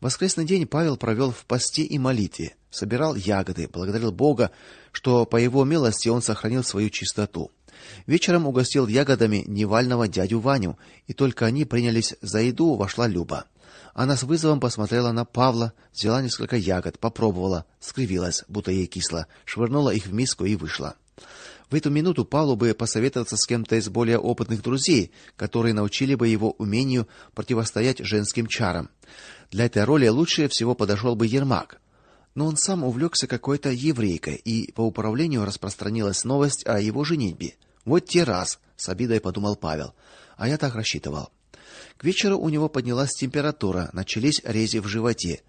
Воскресный день Павел провел в посте и молитве, собирал ягоды, благодарил Бога, что по его милости он сохранил свою чистоту. Вечером угостил ягодами невального дядю Ваню, и только они принялись за еду, вошла Люба. Она с вызовом посмотрела на Павла, взяла несколько ягод, попробовала, скривилась, будто ей кисло, швырнула их в миску и вышла. В эту минуту Павлу бы посоветоваться с кем-то из более опытных друзей, которые научили бы его умению противостоять женским чарам. Для этой роли лучше всего подошел бы Ермак. Но он сам увлекся какой-то еврейкой, и по управлению распространилась новость о его женитьбе. Вот те раз, с обидой подумал Павел. А я так рассчитывал. К вечеру у него поднялась температура, начались рези в животе.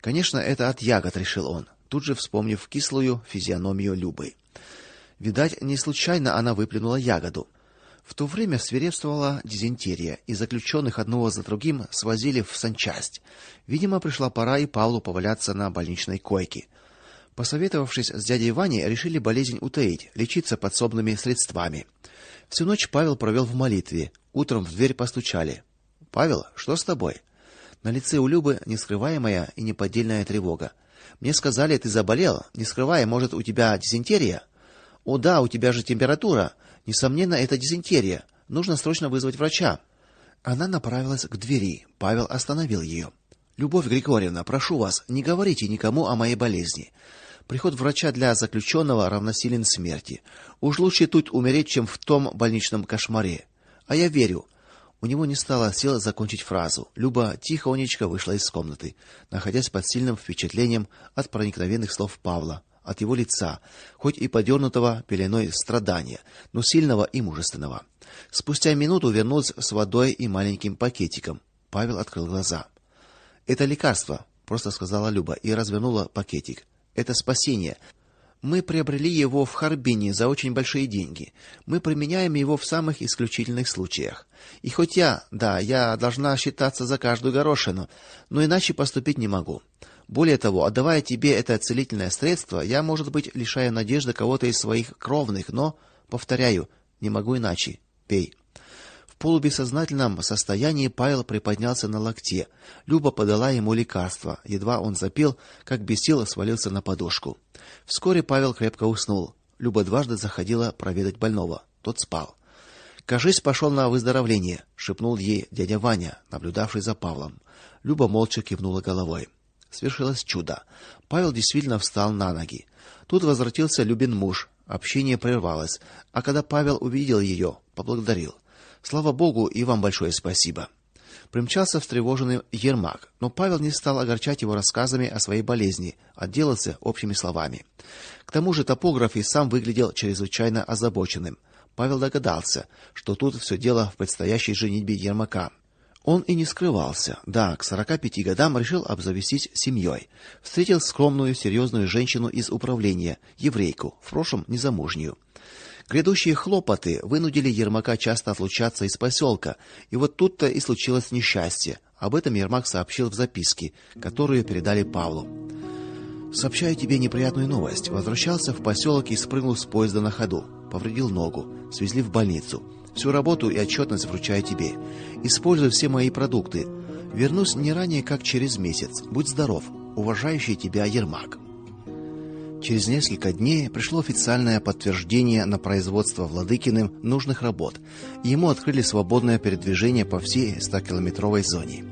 Конечно, это от ягод, решил он, тут же вспомнив кислую физиономию Любы. Видать, не случайно она выплюнула ягоду. В то время свирепствовала дизентерия, и заключенных одного за другим свозили в санчасть. Видимо, пришла пора и Павлу поваляться на больничной койке. Посоветовавшись с дядей Ваней, решили болезнь утаить, лечиться подсобными средствами. Всю ночь Павел провел в молитве. Утром в дверь постучали. Павел, что с тобой? На лице у Любы нескрываемая и неподдельная тревога. Мне сказали, ты заболел. Не скрывай, может, у тебя дизентерия? О да, у тебя же температура. Несомненно, это дизентерия. Нужно срочно вызвать врача. Она направилась к двери. Павел остановил ее. Любовь Григорьевна, прошу вас, не говорите никому о моей болезни. Приход врача для заключенного равносилен смерти. Уж лучше тут умереть, чем в том больничном кошмаре. А я верю. У него не стало сил закончить фразу. Люба тихонечко вышла из комнаты, находясь под сильным впечатлением от проникновенных слов Павла от его лица, хоть и подернутого пеленой страдания, но сильного и мужественного. Спустя минуту вернулся с водой и маленьким пакетиком. Павел открыл глаза. Это лекарство, просто сказала Люба и развернула пакетик. Это спасение. Мы приобрели его в Харбине за очень большие деньги. Мы применяем его в самых исключительных случаях. И хоть я, да, я должна считаться за каждую горошину, но иначе поступить не могу. Более того, отдавая тебе это целительное средство, я, может быть, лишаю надежды кого-то из своих кровных, но, повторяю, не могу иначе. Пей. В полубессознательном состоянии Павел приподнялся на локте. Люба подала ему лекарство. Едва он запил, как без сил свалился на подушку. Вскоре Павел крепко уснул. Люба дважды заходила проведать больного. Тот спал. "Кажись, пошел на выздоровление", шепнул ей дядя Ваня, наблюдавший за Павлом. Люба молча кивнула головой. Свершилось чудо. Павел действительно встал на ноги. Тут возвратился Любин муж. Общение прервалось, а когда Павел увидел ее, поблагодарил. Слава богу, и вам большое спасибо. Примчался встревоженный Ермак, но Павел не стал огорчать его рассказами о своей болезни, отделался общими словами. К тому же топограф и сам выглядел чрезвычайно озабоченным. Павел догадался, что тут все дело в предстоящей женитьбе Ермака. Он и не скрывался. Да, к 45 годам решил обзавестись семьей. Встретил скромную, серьезную женщину из управления, еврейку, в прошлом незамужнюю. Грядущие хлопоты вынудили Ермака часто отлучаться из поселка, и вот тут-то и случилось несчастье. Об этом Ермак сообщил в записке, которую передали Павлу. Сообщаю тебе неприятную новость. Возвращался в поселок и спрыгнул с поезда на ходу. Повредил ногу, свезли в больницу. Всю работу и отчетность вручаю тебе. Используй все мои продукты. Вернусь не ранее, как через месяц. Будь здоров. Уважающий тебя Ермак. Через несколько дней пришло официальное подтверждение на производство Владыкиным нужных работ. Ему открыли свободное передвижение по всей 100-километровой зоне.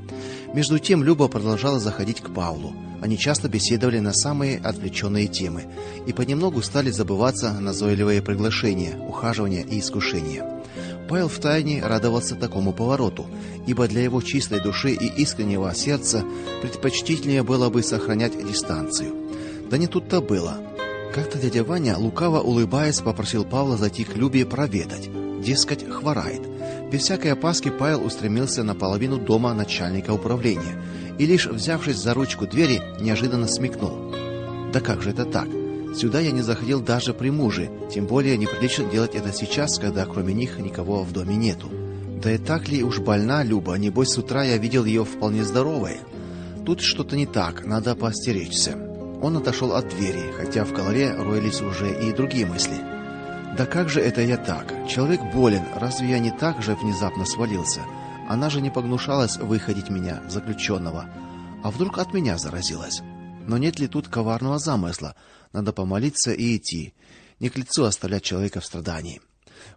Между тем Люба продолжала заходить к Павлу. Они часто беседовали на самые отвлеченные темы и понемногу стали забываться назойливые приглашения, ухаживания и искушения. Павел втайне радовался такому повороту, ибо для его чистой души и искреннего сердца предпочтительнее было бы сохранять дистанцию. Да не тут-то было. Как-то дядя Ваня, лукаво улыбаясь, попросил Павла зайти к Любе проведать, дескать, хворает. Без всякой опаски Павел устремился на половину дома начальника управления и лишь взявшись за ручку двери, неожиданно смекнул: "Да как же это так? Сюда я не заходил даже при муже, тем более неприлично делать это сейчас, когда кроме них никого в доме нету. Да и так ли уж больна Люба, небось с утра я видел ее вполне здоровой. Тут что-то не так, надо поостеречься. Он отошел от двери, хотя в голове роились уже и другие мысли. Да как же это я так? Человек болен, разве я не так же внезапно свалился? Она же не погнушалась выходить меня заключенного. А вдруг от меня заразилась? Но нет ли тут коварного замысла? Надо помолиться и идти. Не к лицу оставлять человека в страдании.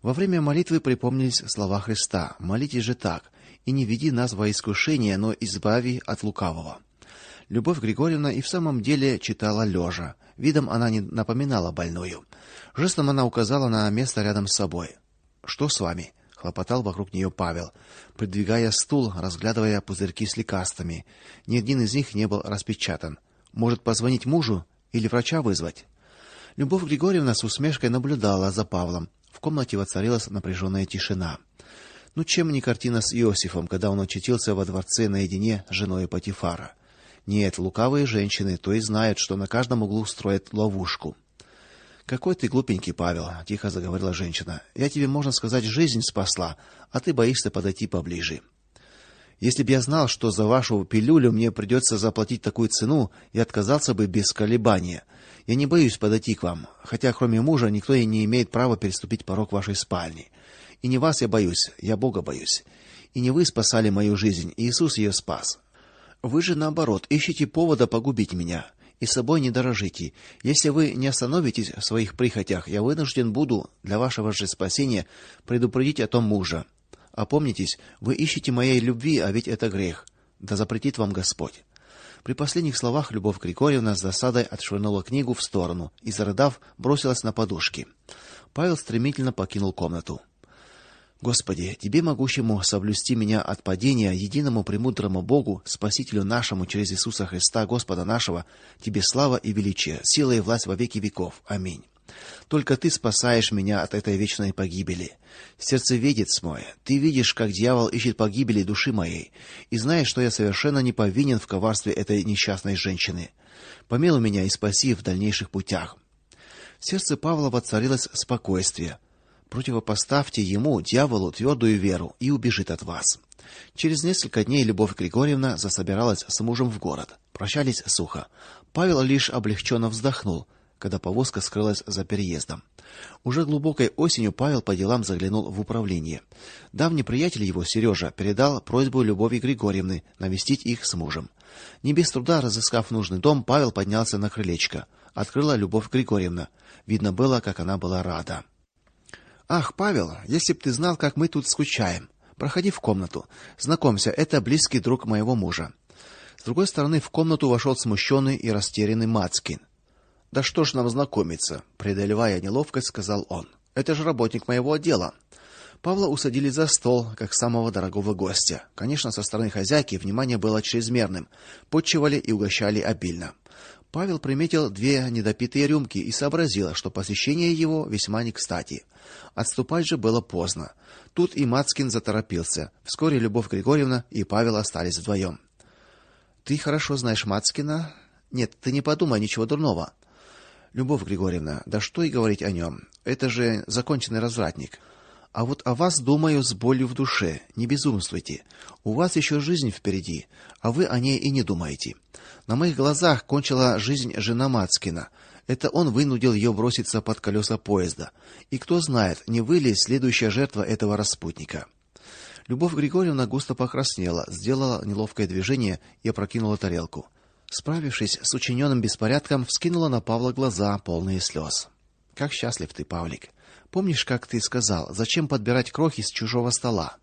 Во время молитвы припомнились слова Христа: "Молитесь же так: и не веди нас во искушение, но избави от лукавого". Любовь Григорьевна и в самом деле читала лежа. Видом она не напоминала больную. Жестом она указала на место рядом с собой. Что с вами? хлопотал вокруг нее Павел, придвигая стул, разглядывая пузырьки с лекарствами. Ни один из них не был распечатан. Может, позвонить мужу или врача вызвать? Любовь Григорьевна с усмешкой наблюдала за Павлом. В комнате воцарилась напряженная тишина. Ну чем не картина с Иосифом, когда он очутился во дворце наедине с женой Патифара? Нет, лукавые женщины то и знают, что на каждом углу строят ловушку. Какой ты глупенький, Павел, тихо заговорила женщина. Я тебе, можно сказать, жизнь спасла, а ты боишься подойти поближе. Если бы я знал, что за вашу пилюлю мне придется заплатить такую цену, я отказался бы без колебания. Я не боюсь подойти к вам, хотя кроме мужа никто и не имеет права переступить порог вашей спальни. И не вас я боюсь, я Бога боюсь. И не вы спасали мою жизнь, Иисус ее спас. Вы же наоборот ищете повода погубить меня и собой не дорожите. Если вы не остановитесь в своих прихотях, я вынужден буду для вашего же спасения предупредить о том мужа. Опомнитесь, вы ищете моей любви, а ведь это грех. Да запретит вам Господь. При последних словах Любовь Григорьевна с досадой отшвырнула книгу в сторону и зарыдав, бросилась на подушки. Павел стремительно покинул комнату. Господи, тебе могущему соблюсти меня от падения, единому премудрому Богу, Спасителю нашему через Иисуса Христа, Господа нашего, тебе слава и величие, сила и власть во веки веков. Аминь. Только ты спасаешь меня от этой вечной погибели. Сердцеведец мой, ты видишь, как дьявол ищет погибели души моей, и знаешь, что я совершенно не повинен в коварстве этой несчастной женщины. Помилуй меня и спаси в дальнейших путях. В сердце Павла воцарилось спокойствие. Противопоставьте ему, дьяволу, твердую веру, и убежит от вас. Через несколько дней Любовь Григорьевна засобиралась с мужем в город. Прощались сухо. Павел лишь облегченно вздохнул, когда повозка скрылась за переездом. Уже глубокой осенью Павел по делам заглянул в управление. Давний приятель его, Сережа, передал просьбу Любови Григорьевны навестить их с мужем. Не без труда разыскав нужный дом, Павел поднялся на крылечко. Открыла Любовь Григорьевна. Видно было, как она была рада. Ах, Павел, если б ты знал, как мы тут скучаем. Проходи в комнату. Знакомься, это близкий друг моего мужа. С другой стороны в комнату вошел смущенный и растерянный Мацкин. Да что ж нам знакомиться, преодолевая неловкость, сказал он. Это же работник моего отдела. Павла усадили за стол, как самого дорогого гостя. Конечно, со стороны хозяйки внимание было чрезмерным. Подчивали и угощали обильно. Павел приметил две недопитые рюмки и сообразил, что посещение его весьма не кстати. Отступать же было поздно. Тут и Мацкин заторопился. Вскоре Любовь Григорьевна и Павел остались вдвоем. Ты хорошо знаешь Мацкина? Нет, ты не подумай ничего дурного. Любовь Григорьевна, да что и говорить о нем. Это же законченный развратник. А вот о вас думаю с болью в душе. Не безумствуйте. У вас еще жизнь впереди, а вы о ней и не думаете. На моих глазах кончила жизнь жена Мацкина. Это он вынудил ее броситься под колеса поезда. И кто знает, не вы ли следующая жертва этого распутника. Любовь Григорьевна густо покраснела, сделала неловкое движение и опрокинула тарелку. Справившись с учиненным беспорядком, вскинула на Павла глаза, полные слез. Как счастлив ты, Павлик. Помнишь, как ты сказал, зачем подбирать крохи с чужого стола?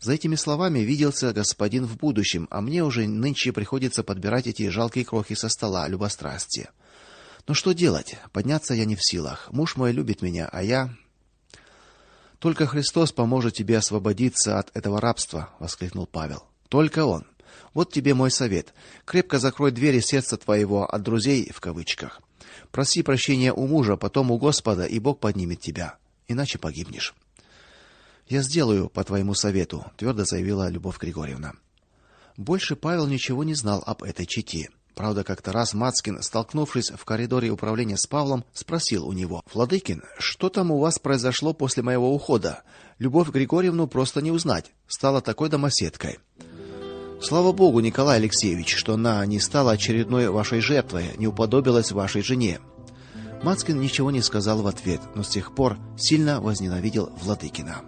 За этими словами виделся господин в будущем, а мне уже нынче приходится подбирать эти жалкие крохи со стола любострастия. Но что делать? Подняться я не в силах. Муж мой любит меня, а я Только Христос поможет тебе освободиться от этого рабства, воскликнул Павел. Только он. Вот тебе мой совет. Крепко закрой двери сердца твоего от друзей в кавычках. Проси прощения у мужа, потом у Господа, и Бог поднимет тебя иначе погибнешь. Я сделаю по твоему совету, твердо заявила Любовь Григорьевна. Больше Павел ничего не знал об этой чете. Правда, как-то раз Мацкин, столкнувшись в коридоре управления с Павлом, спросил у него: "Владыкин, что там у вас произошло после моего ухода? Любовь Григорьевну просто не узнать, стала такой домоседкой". Слава богу, Николай Алексеевич, что она не стала очередной вашей жертвой, не уподобилась вашей жене. Мацкин ничего не сказал в ответ, но с тех пор сильно возненавидел Владыкина.